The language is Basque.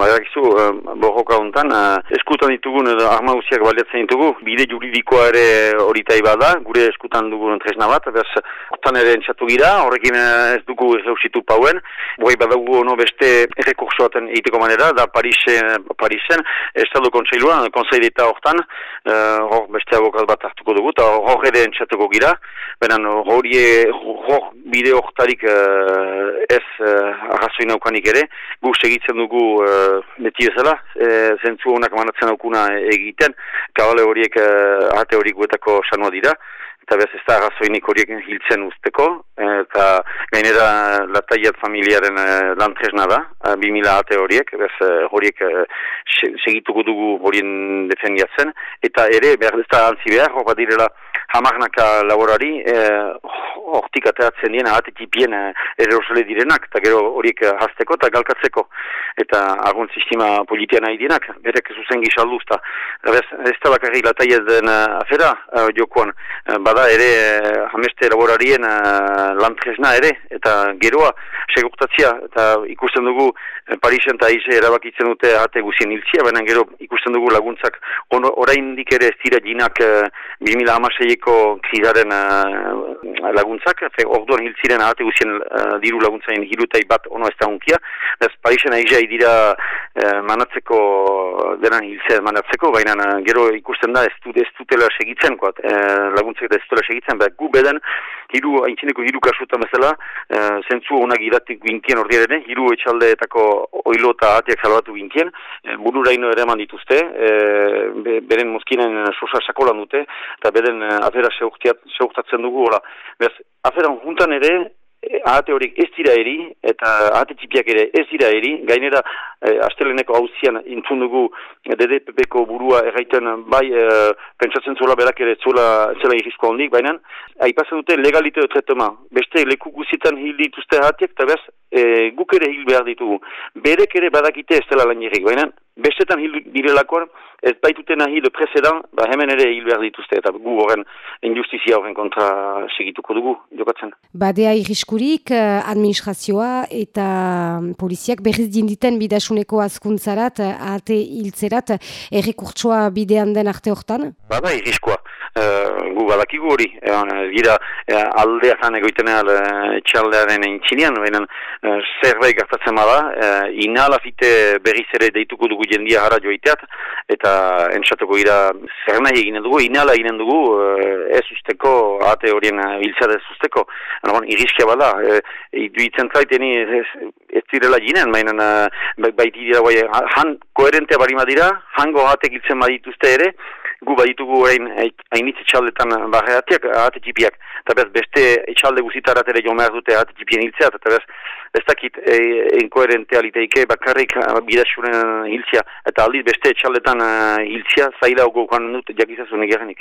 badakizu, uh, borroka hontan, uh, eskutan ditugun edo arma usiak baliatzen ditugu, bide juridikoa ere horitai bada, gure eskutan dugun tresna bat, bez, hortan ere entxatu gira, horrekin ez dugu erreusitu pauen, boi badagu ono beste errekursoaten egiteko manera, da Parisen, Parisen Estado Kontseilua, Kontseilita hortan, hor beste abokat bat hartuko dugu, eta hor ere entxatuko gira, benen hori hor bide hortarik ez arrazoin naukanik ere, gu segitzen dugu uh, beti bezala, e, zentzu honak manatzen aukuna egiten, kabale horiek uh, ate horiek guetako sanua dira, eta bez ez da arrazoinik horiek hiltzen usteko, eta gainera lataiat familiaren uh, lantresna da, uh, 2000 ate horiek, bez horiek uh, segituko dugu horien defendiatzen, eta ere behar ez da antzi behar, hor direla hamarnaka laborari, hortik ateratzen dien ahatetipien erosle direnak, eta gero horiek hasteko eta galkatzeko eta agun sistema politia nahi dienak, berek zuzen gizalduzta. Ez, ez da bakarri latai ez den afera, uh, jokoan, bada ere uh, hameste laborarien uh, lantresna ere, eta geroa, segurtatzia, eta ikusten dugu Parisen eta Aize erabakitzen dute ate guzien hiltzia, baina gero ikusten dugu laguntzak orain ere ez dira ginak uh, 2000 amaseieko krizaren uh, laguntzak, orduan hiltziren ate guzien uh, diru laguntzain hirutai bat ono ez da unkia, ez Parisen Aize dira eh, manatzeko denan hilzea manatzeko, baina eh, gero ikusten da ez, du, ez dutela segitzen, koat, e, laguntzek ez dutela segitzen, behar gu beden, hiru, haintzineko hiru kasutan bezala, e, zentzu honak iratik gintien ordiaren, hiru etxaldeetako oilo eta atiak salbatu gintien, e, bururaino ere eman dituzte, e, beren mozkinen sosa sakolan dute, eta beden afera seurtatzen dugu, hola. Beraz, aferan juntan ere, ahate horiek ez dira eri, eta ahate txipiak ere ez dira eri, gainera eh, asteleneko hauzian intzun dugu DDPP-ko burua erraiten bai eh, pentsatzen zuela berak ere zuela zela irrizko hondik, baina haipazen dute legalite tretema, beste leku guzitan hil dituzte ahatiak, eta bez eh, guk ere hil behar ditugu. Berek ere badakite ez dela lan baina bestetan hil direlakoan, ez baitute nahi de presedan, ba hemen ere hil behar dituzte, eta gu horren injustizia horren kontra segituko dugu, jokatzen. Badea irriskurik, eh, administrazioa eta poliziak berriz dinditen bidasuneko azkuntzarat, ate hiltzerat, errekurtsoa bidean den arte hortan? Bada irriskoa. Uh, gu badakigu hori, gira uh, aldea zan egoiten uh, txaldearen entzinean, uh, zerbait gartatzen bada, uh, inalafite berriz ere deituko dugu jendia jara joiteat, eta entzatuko gira zer nahi eginen dugu, inala eginen dugu eh, ez usteko, ate horien hiltzat ez usteko. Bon, iriskia bada, e, iduitzen zaiteni ez, ez direla ginen, mainan uh, baiti dira bai, han koherentea barima dira, hango atek hiltzen badituzte ere, gu baditugu orain hainitz etxaldetan barreatiak, ahate txipiak, eta bez beste etxalde guzitarat ere jo behar dute txipien hiltzea, eta bez ez dakit e, enkoherentea liteike bakarrik bidasuren hiltzea, eta aldiz beste etxaldetan hiltzea zaila ogo dut jakizazun egerenik.